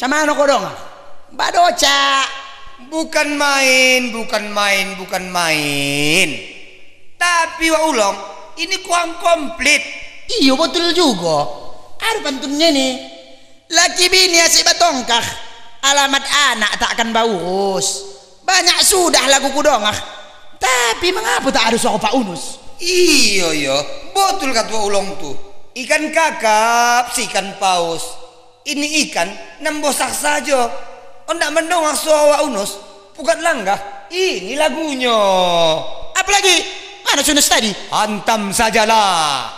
Camano ko dong? Badoca. Bukan main, bukan main, bukan main. Tapi wa ulong, ini kurang komplit. Iyo betul juga. Ada pantunnya nih. Laki bini asik batongkah. Alamat anak tak akan baurus. Banyak sudah lagu kudongah. Tapi mengapa tak ada suara Pak Unus? Iyo yo, betul kata ulong tuh. Ikan kakap, si ikan paus. Ini ikan nembosak saja. Oh ndak mendongak suara wa unus. Bukan langgah. Ini lagunya. Apalagi mana Sunus tadi? Hantam sajalah.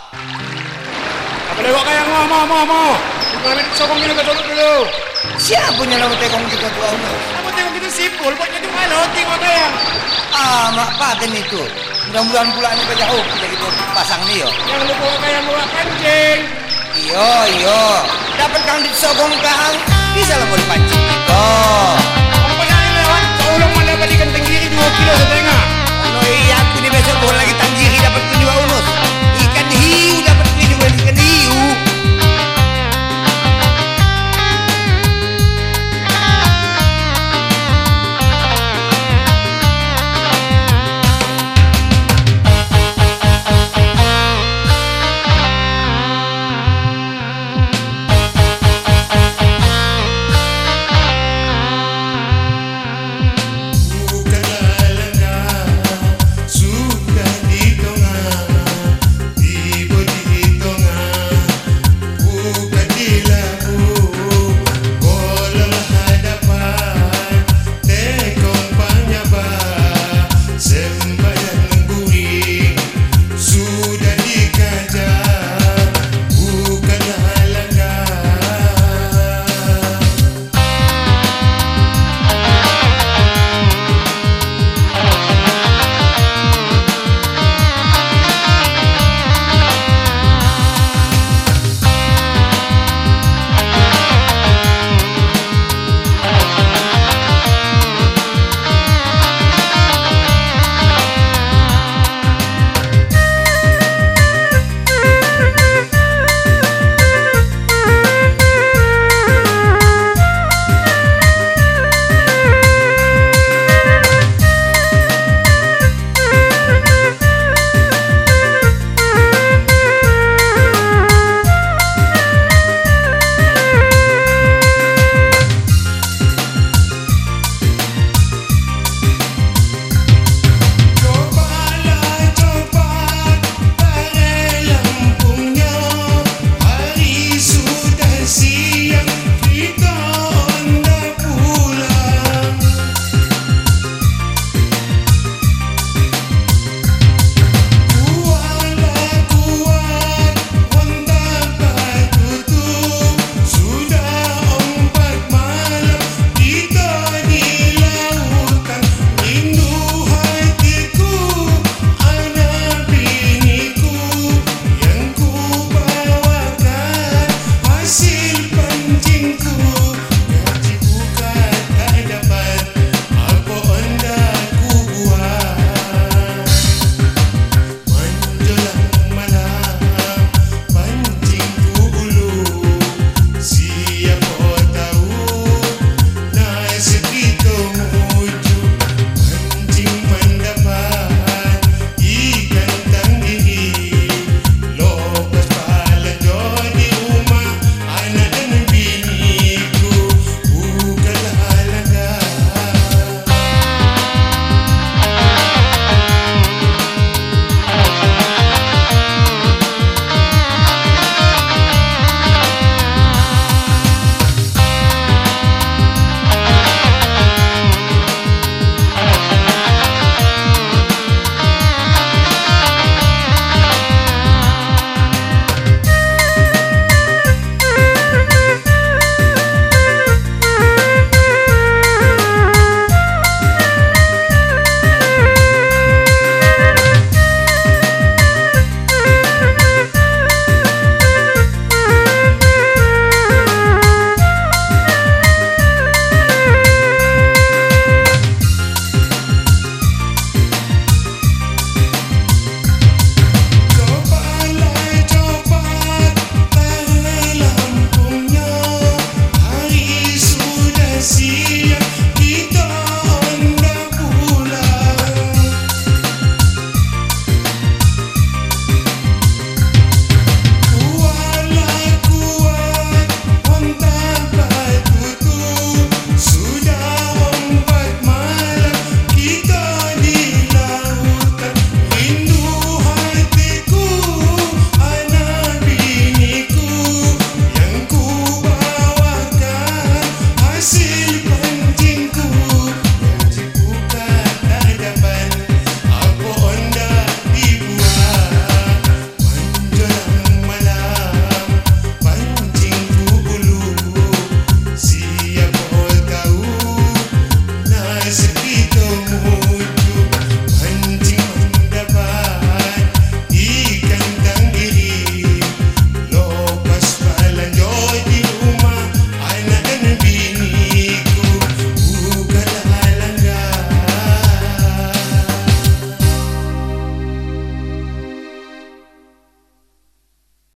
Apa lewat kayak mau mau mau mau. Kami sokong kita ke dulu. Siapa yang lalu tekong juga tuh unus? Kamu tengok kita sipul, buat jadi mana? Tengok kayak. Ah, mak paten itu. Mudah-mudahan pula ini jauh kita gitu pasang nih yo. Yang lu bawa kayak bawa kancing. Iyo, iyo. Dapat kang disogong kang. Bisa lah dipancing gitu.